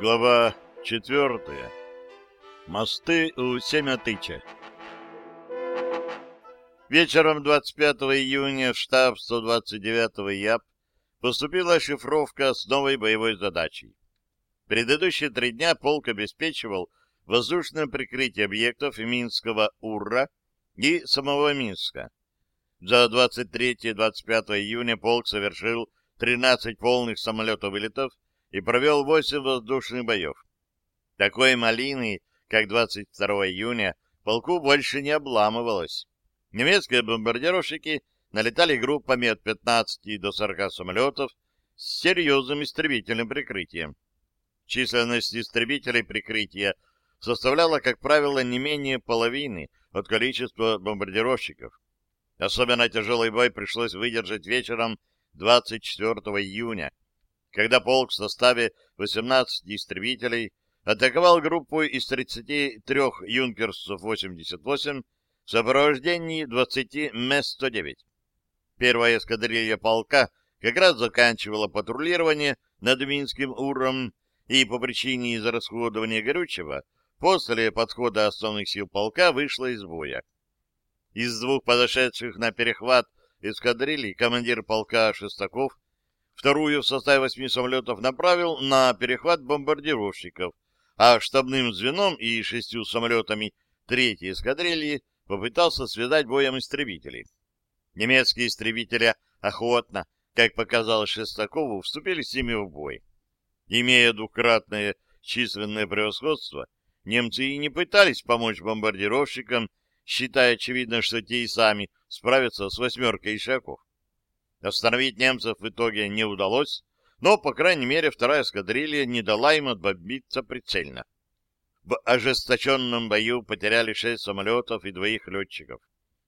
Глава четвертая. Мосты у Семятыча. Вечером 25 июня в штаб 129-го ЯП поступила шифровка с новой боевой задачей. Предыдущие три дня полк обеспечивал воздушное прикрытие объектов Минского УРА и самого Минска. За 23-25 июня полк совершил 13 полных самолетов-вылетов и провел 8 воздушных боев. Такой малины, как 22 июня, полку больше не обламывалось. Немецкие бомбардировщики налетали группами от 15 до 40 самолетов с серьезным истребительным прикрытием. Численность истребителей прикрытия составляла, как правило, не менее половины от количества бомбардировщиков. Особенно тяжелый бой пришлось выдержать вечером 24 июня, когда полк в составе 18 истребителей атаковал группу из 33 «Юнкерсов-88» в сопровождении 20 МС-109. Первая эскадрилья полка как раз заканчивала патрулирование над Минским Уром и по причине израсходования горючего после подхода основных сил полка вышла из боя. Из двух подошедших на перехват эскадрильи командир полка Шестаков вторую в составе восьми самолетов направил на перехват бомбардировщиков, а штабным звеном и шестью самолетами третьей эскадрильи попытался связать боем истребителей. Немецкие истребители охотно, как показалось Шестакову, вступили с ними в бой. Имея двукратное численное превосходство, немцы и не пытались помочь бомбардировщикам, считая очевидно, что те и сами справятся с восьмеркой ишаков. Остановить немцев в итоге не удалось, но, по крайней мере, вторая эскадрилья не дала им отбомбиться прицельно. В ожесточенном бою потеряли шесть самолетов и двоих летчиков.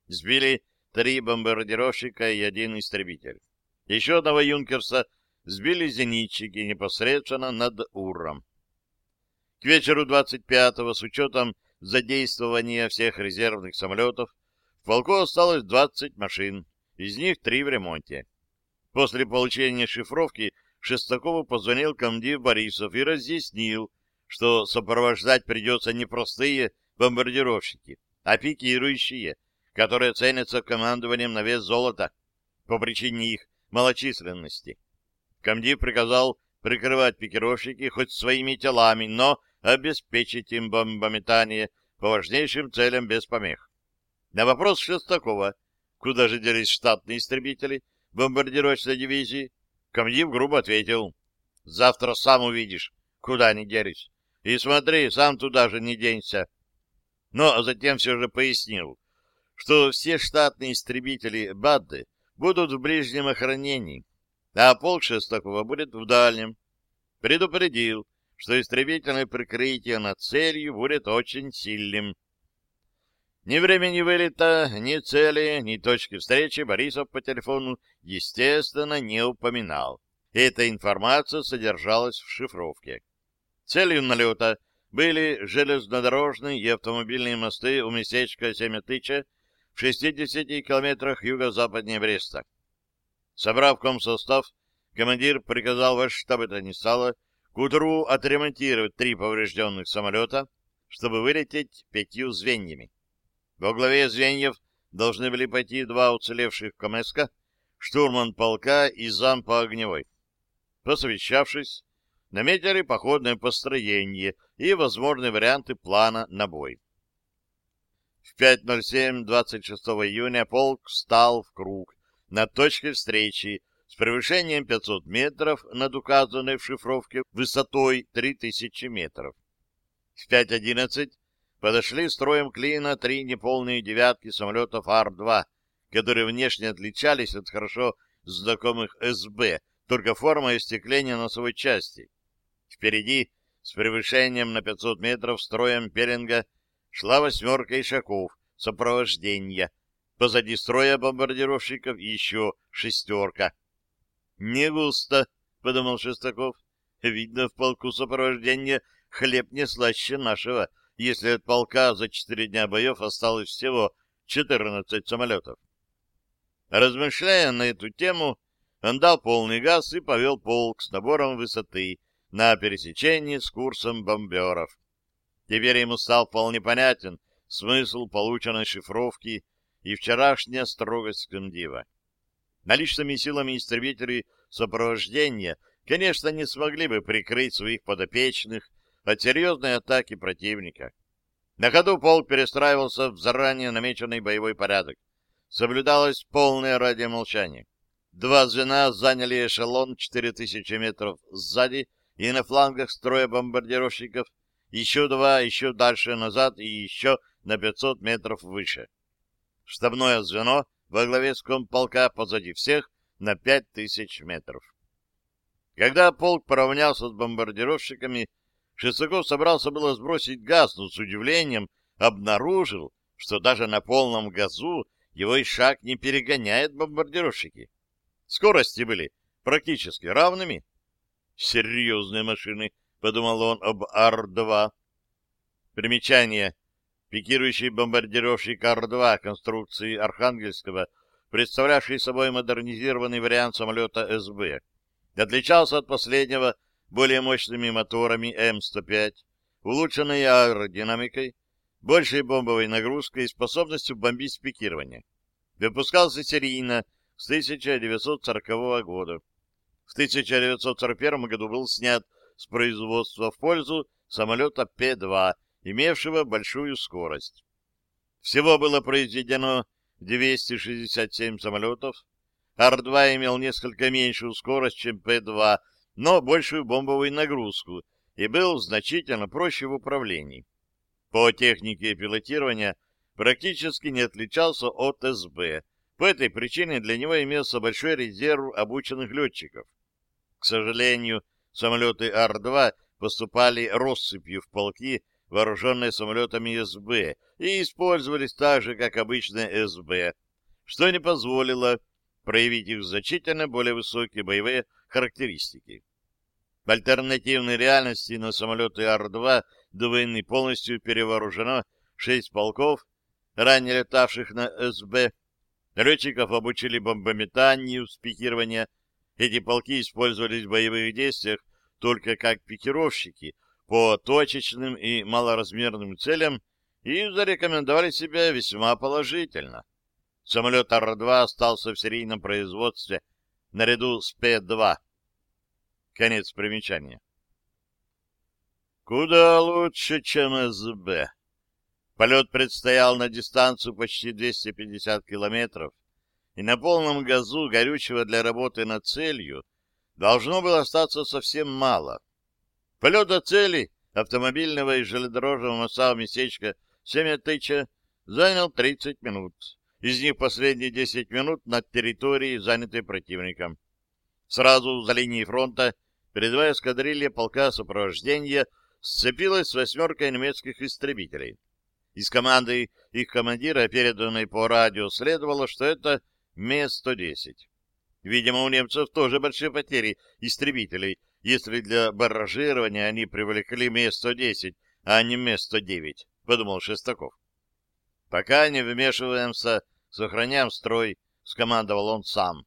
Сбили три бомбардировщика и один истребитель. Еще одного «Юнкерса» сбили зенитчики непосредственно над Уром. К вечеру 25-го, с учетом задействования всех резервных самолетов, в полку осталось 20 машин, из них три в ремонте. После получения шифровки Шестакову позвонил комдив Борисов и разъяснил, что сопровождать придется не простые бомбардировщики, а пикирующие, которые ценятся командованием на вес золота по причине их малочисленности. Комдив приказал прикрывать пикировщики хоть своими телами, но обеспечить им бомбометание по важнейшим целям без помех. На вопрос Шестакова, куда же делись штатные истребители бомбардировочной дивизии, комдив грубо ответил, «Завтра сам увидишь, куда они делись. И смотри, сам туда же не денься». Но затем все же пояснил, что все штатные истребители Бадды будут в ближнем охранении, а полк Шестакова будет в дальнем. Предупредил, что истребительное прикрытие над целью будет очень сильным. Ни времени вылета, ни цели, ни точки встречи Борисов по телефону, естественно, не упоминал. Эта информация содержалась в шифровке. Целью налета были железнодорожные и автомобильные мосты у местечка Семятыча в 60 километрах юго-западнее Бреста. Собрав комсостав, командир приказал во что бы то ни стало к утру отремонтировать три поврежденных самолета, чтобы вылететь пятью звеньями. Во главе звеньев должны были пойти два уцелевших КМСК, штурман полка и зам по огневой. Посовещавшись, наметили походное построение и возможные варианты плана на бой. В 5.07 26 июня полк встал в круг на точке встречи с превышением 500 метров над указанной в шифровке высотой 3000 метров. В 5.11 подошли строем клина три неполные девятки самолетов Ар-2, которые внешне отличались от хорошо знакомых СБ, только форма и остекление носовой части. Впереди, с превышением на 500 метров строем пеленга, шла восьмерка ишаков сопровождения. Позади строя бомбардировщиков еще шестерка. «Не густо», — подумал Шестаков. «Видно, в полку сопровождения хлеб не слаще нашего, если от полка за четыре дня боев осталось всего 14 самолетов». Размышляя на эту тему, он дал полный газ и повел полк с набором высоты на пересечении с курсом бомберов. Теперь ему стал вполне понятен смысл полученной шифровки и вчерашняя строгость комдива. Наличными силами истребителей сопровождения, конечно, не смогли бы прикрыть своих подопечных от серьезной атаки противника. На ходу полк перестраивался в заранее намеченный боевой порядок. Соблюдалось полное радиомолчание. Два звена заняли эшелон 4000 метров сзади и на флангах строя бомбардировщиков, еще два еще дальше назад и еще на 500 метров выше. Штабное звено во главе с комполка позади всех на 5000 метров. Когда полк поравнялся с бомбардировщиками, Шестаков собрался было сбросить газ, но с удивлением обнаружил, что даже на полном газу его и шаг не перегоняет бомбардировщики. Скорости были практически равными. Серьезные машины, подумал он об Ар-2. Примечание. Пикирующий бомбардировщик Ар-2 конструкции Архангельского, представлявший собой модернизированный вариант самолета СБ, отличался от последнего более мощными моторами М-105, улучшенной аэродинамикой, большей бомбовой нагрузкой и способностью бомбить с пикирования. Выпускался серийно с 1940 года. В 1941 году был снят с производства в пользу самолета Пе-2, имевшего большую скорость. Всего было произведено 267 самолетов. Ар-2 имел несколько меньшую скорость, чем Пе-2, но большую бомбовую нагрузку и был значительно проще в управлении. По технике пилотирования практически не отличался от СБ. По этой причине для него имелся большой резерв обученных летчиков. К сожалению, самолеты Ар-2 поступали россыпью в полки, вооруженные самолетами СБ, и использовались так же, как обычные СБ, что не позволило проявить их значительно более высокие боевые характеристики. В альтернативной реальности на самолеты Ар-2 до войны полностью перевооружено шесть полков, ранее летавших на СБ. Летчиков обучили бомбометанию с пикирования. Эти полки использовались в боевых действиях только как пикировщики по точечным и малоразмерным целям и зарекомендовали себя весьма положительно. Самолет Ар-2 остался в серийном производстве наряду с П-2. Конец примечания. Куда лучше, чем СБ. Полет предстоял на дистанцию почти 250 километров, и на полном газу горючего для работы над целью должно было остаться совсем мало. Полет до цели автомобильного и железнодорожного моста местечка Семятыча занял 30 минут. Из них последние 10 минут над территорией, занятой противником. Сразу за линией фронта передовая эскадрилья полка сопровождения сцепилась с восьмеркой немецких истребителей. Из команды их командира, переданной по радио, следовало, что это Ме-110. Видимо, у немцев тоже большие потери истребителей, если для барражирования они привлекли Ме-110, а не Ме-109, подумал Шестаков. Пока не вмешиваемся Сохраняем строй, — скомандовал он сам.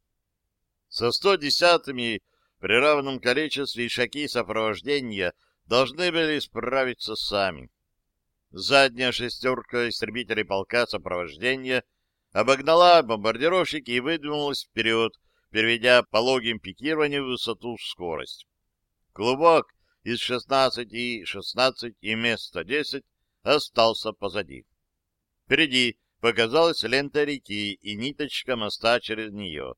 Со 110-ми при равном количестве ишаки сопровождения должны были справиться сами. Задняя шестерка истребителей полка сопровождения обогнала бомбардировщики и выдвинулась вперед, переведя пологим пикированием высоту в скорость. Клубок из 16 и 16 и место 10 остался позади. Впереди показалась лента реки и ниточка моста через нее.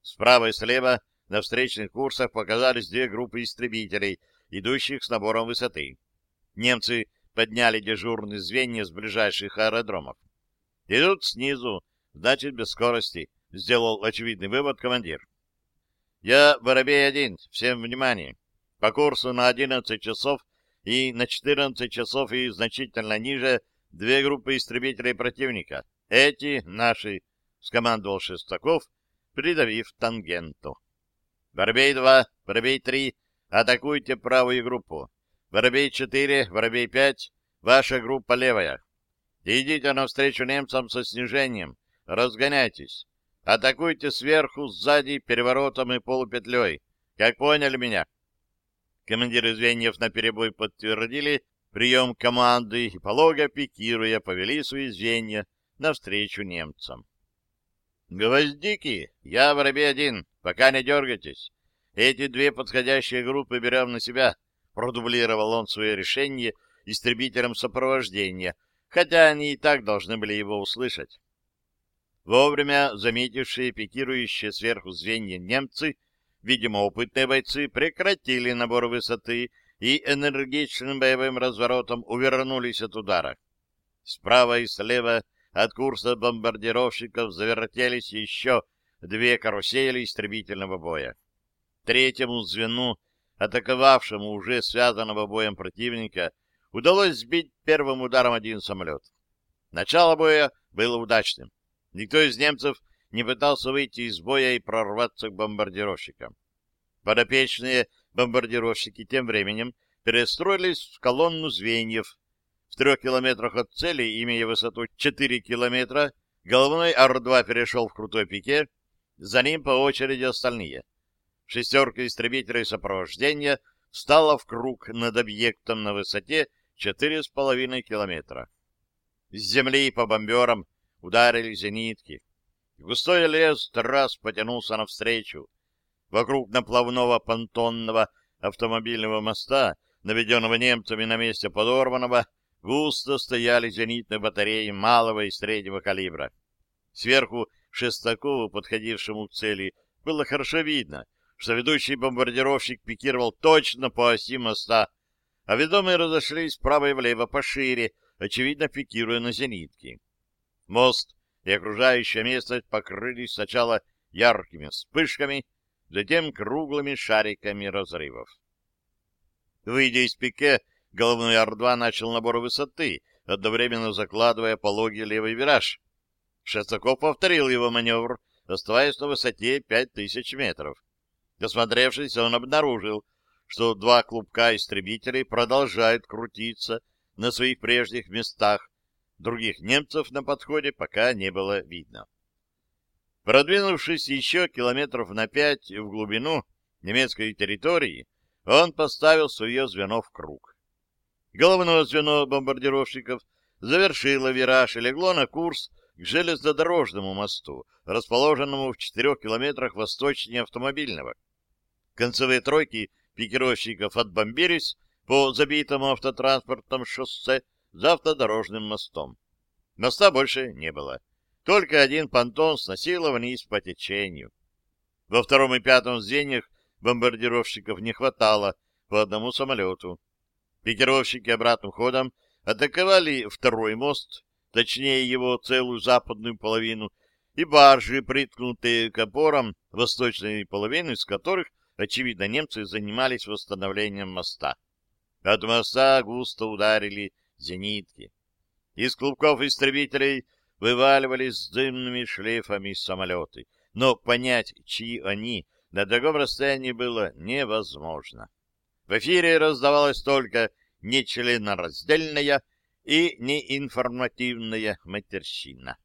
Справа и слева на встречных курсах показались две группы истребителей, идущих с набором высоты. Немцы подняли дежурные звенья с ближайших аэродромов. «Идут снизу, значит, без скорости», — сделал очевидный вывод командир. «Я Воробей-1, всем внимание. По курсу на 11 часов и на 14 часов и значительно ниже — две группы истребителей противника. Эти наши, — скомандовал Шестаков, придавив тангенту. Воробей-2, Воробей-3, атакуйте правую группу. Воробей-4, Воробей-5, ваша группа левая. Идите навстречу немцам со снижением. Разгоняйтесь. Атакуйте сверху, сзади, переворотом и полупетлей. Как поняли меня? Командиры звеньев наперебой подтвердили прием команды и, полого пикируя, повели свои звенья навстречу немцам. «Гвоздики, я в рабе один, пока не дергайтесь. Эти две подходящие группы берем на себя», — продублировал он свое решение истребителям сопровождения, хотя они и так должны были его услышать. Вовремя заметившие пикирующие сверху звенья немцы, видимо, опытные бойцы, прекратили набор высоты и энергичным боевым разворотом увернулись от удара. Справа и слева от курса бомбардировщиков завертелись еще две карусели истребительного боя. Третьему звену, атаковавшему уже связанного боем противника, удалось сбить первым ударом один самолет. Начало боя было удачным. Никто из немцев не пытался выйти из боя и прорваться к бомбардировщикам. Подопечные бомбардировщики тем временем перестроились в колонну звеньев. В трех километрах от цели, имея высоту 4 километра, головной Ар-2 перешел в крутой пике, за ним по очереди остальные. Шестерка истребителей сопровождения встала в круг над объектом на высоте 4,5 километра. С земли по бомберам ударили зенитки. Густой лес трасс потянулся навстречу. Вокруг наплавного понтонного автомобильного моста, наведенного немцами на месте подорванного, густо стояли зенитные батареи малого и среднего калибра. Сверху Шестакову, подходившему к цели, было хорошо видно, что ведущий бомбардировщик пикировал точно по оси моста, а ведомые разошлись вправо и влево пошире, очевидно пикируя на зенитки. Мост и окружающая местность покрылись сначала яркими вспышками, затем круглыми шариками разрывов. Выйдя из пике, головной Ар-2 начал набор высоты, одновременно закладывая пологий левый вираж. Шестаков повторил его маневр, оставаясь на высоте 5000 метров. Досмотревшись, он обнаружил, что два клубка истребителей продолжают крутиться на своих прежних местах, Других немцев на подходе пока не было видно. Продвинувшись еще километров на пять в глубину немецкой территории, он поставил свое звено в круг. Головное звено бомбардировщиков завершило вираж и легло на курс к железнодорожному мосту, расположенному в четырех километрах восточнее автомобильного. Концевые тройки пикировщиков отбомбились по забитому автотранспортом шоссе за автодорожным мостом. Моста больше не было. Только один понтон сносило вниз по течению. Во втором и пятом звеньях бомбардировщиков не хватало по одному самолету. Пикировщики обратным ходом атаковали второй мост, точнее его целую западную половину, и баржи, приткнутые к опорам восточной половины, из которых, очевидно, немцы занимались восстановлением моста. От моста густо ударили зенитки. Из клубков истребителей вываливались дымными шлейфами самолеты, но понять, чьи они, на таком расстоянии было невозможно. В эфире раздавалась только нечленораздельная и неинформативная матерщина.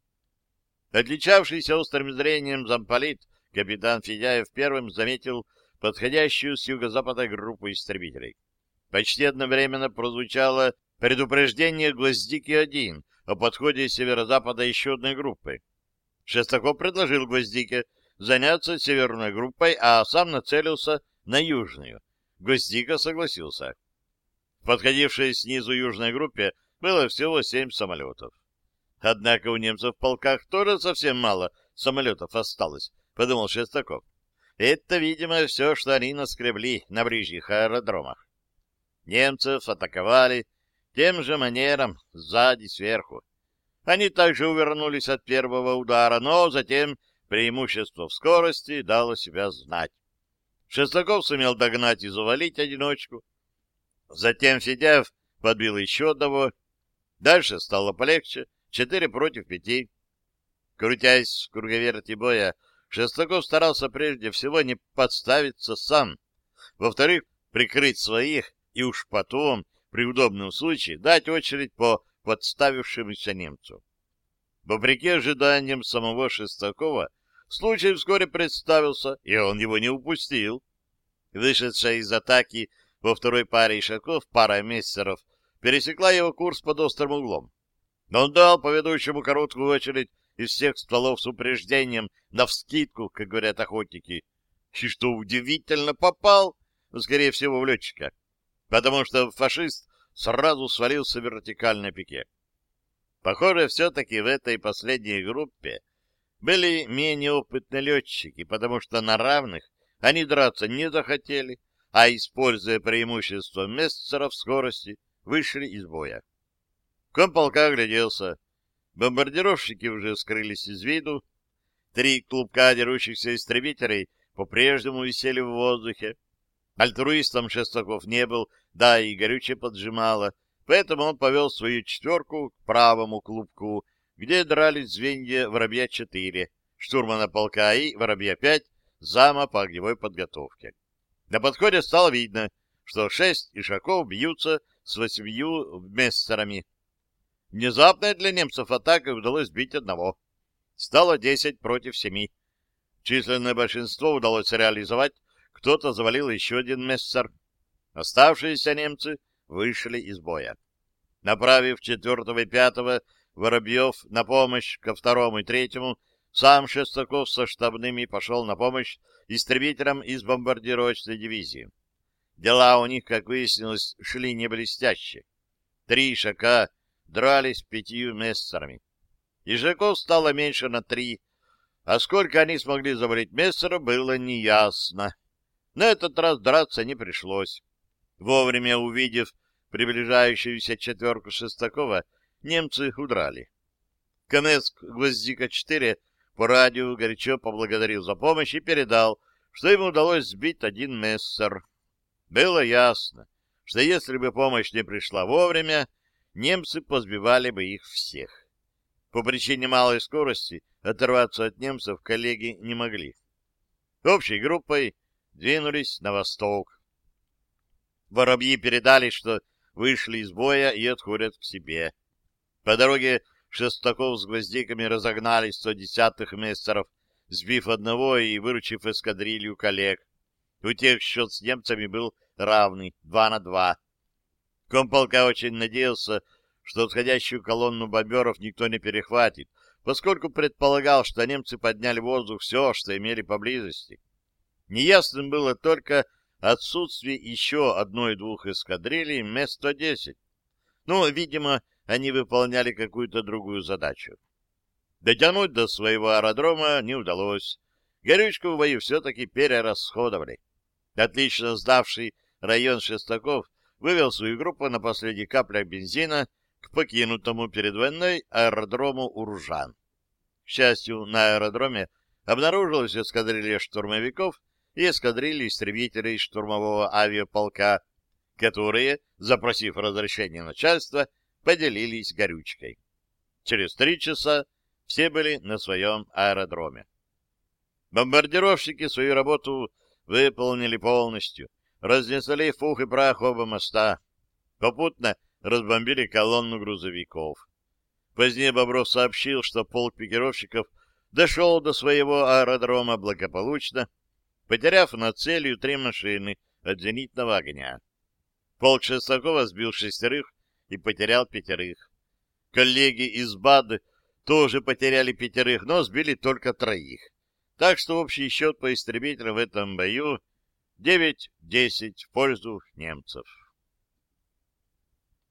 Отличавшийся острым зрением замполит, капитан Федяев первым заметил подходящую с юго-запада группу истребителей. Почти одновременно прозвучало предупреждение «Гвоздики-1» о подходе северо-запада еще одной группы. Шестаков предложил «Гвоздике» заняться северной группой, а сам нацелился на южную. Гвоздика согласился. В подходившей снизу южной группе было всего семь самолетов. Однако у немцев в полках тоже совсем мало самолетов осталось, подумал Шестаков. Это, видимо, все, что они наскребли на ближних аэродромах. Немцев атаковали тем же манером, сзади, сверху. Они также увернулись от первого удара, но затем преимущество в скорости дало себя знать. Шестаков сумел догнать и завалить одиночку. Затем Федяев подбил еще одного. Дальше стало полегче. Четыре против пяти. Крутясь в круговерте боя, Шестаков старался прежде всего не подставиться сам. Во-вторых, прикрыть своих, и уж потом при удобном случае дать очередь по подставившемуся немцу. Вопреки ожиданиям самого Шестакова, случай вскоре представился, и он его не упустил. Вышедшая из атаки Во второй паре ишаков пара мессеров пересекла его курс под острым углом. Но он дал по ведущему короткую очередь из всех стволов с упреждением, навскидку, как говорят охотники. И что удивительно, попал, скорее всего, в летчика, потому что фашист сразу свалился в вертикальной пике. Похоже, все-таки в этой последней группе были менее опытные летчики, потому что на равных они драться не захотели, а, используя преимущество мессеров скорости, вышли из боя. Комполка огляделся. Бомбардировщики уже скрылись из виду. Три клубка дерущихся истребителей по-прежнему висели в воздухе. Альтруистом Шестаков не был, да и горючее поджимало, поэтому он повел свою четверку к правому клубку, где дрались звенья Воробья-4, штурмана полка и Воробья-5, зама по огневой подготовке. На подходе стало видно, что шесть ишаков бьются с восьмью мессерами. Внезапная для немцев атака удалось сбить одного. Стало десять против семи. Численное большинство удалось реализовать, кто-то завалил еще один мессер. Оставшиеся немцы вышли из боя. Направив четвертого и пятого Воробьев на помощь ко второму и третьему, сам Шестаков со штабными пошел на помощь истребителям из бомбардировочной дивизии. Дела у них, как выяснилось, шли не блестяще. Три шака дрались пятью мессерами. Ежаков стало меньше на три, а сколько они смогли завалить мессера, было неясно. На этот раз драться не пришлось. Вовремя увидев приближающуюся четверку Шестакова, немцы удрали. КНС «Гвоздика-4» по радио горячо поблагодарил за помощь и передал, что ему удалось сбить один мессер. Было ясно, что если бы помощь не пришла вовремя, немцы позбивали бы их всех. По причине малой скорости оторваться от немцев коллеги не могли. Общей группой двинулись на восток. Воробьи передали, что вышли из боя и отходят к себе. По дороге Шестаков с гвоздиками разогнали 110-х мессеров, сбив одного и выручив эскадрилью коллег. У тех счет с немцами был равный, два на два. Комполка очень надеялся, что отходящую колонну бомберов никто не перехватит, поскольку предполагал, что немцы подняли в воздух все, что имели поблизости. Неясным было только отсутствие еще одной-двух эскадрилей М-110. Ну, видимо, они выполняли какую-то другую задачу. Дотянуть до своего аэродрома не удалось. Горючку в бою все-таки перерасходовали. Отлично сдавший район Шестаков вывел свою группу на последних каплях бензина к покинутому перед войной аэродрому Уржан. К счастью, на аэродроме обнаружилась эскадрилья штурмовиков и эскадрилья истребителей штурмового авиаполка, которые, запросив разрешение начальства, поделились горючкой. Через три часа все были на своем аэродроме. Бомбардировщики свою работу выполнили полностью, разнесли фух и прах оба моста, попутно разбомбили колонну грузовиков. Позднее Бобров сообщил, что полк пикировщиков дошел до своего аэродрома благополучно, потеряв над целью три машины от зенитного огня. Полк Шестакова сбил шестерых и потерял пятерых. Коллеги из БАД тоже потеряли пятерых, но сбили только троих. Так что общий счет по истребителям в этом бою 9-10 в пользу немцев.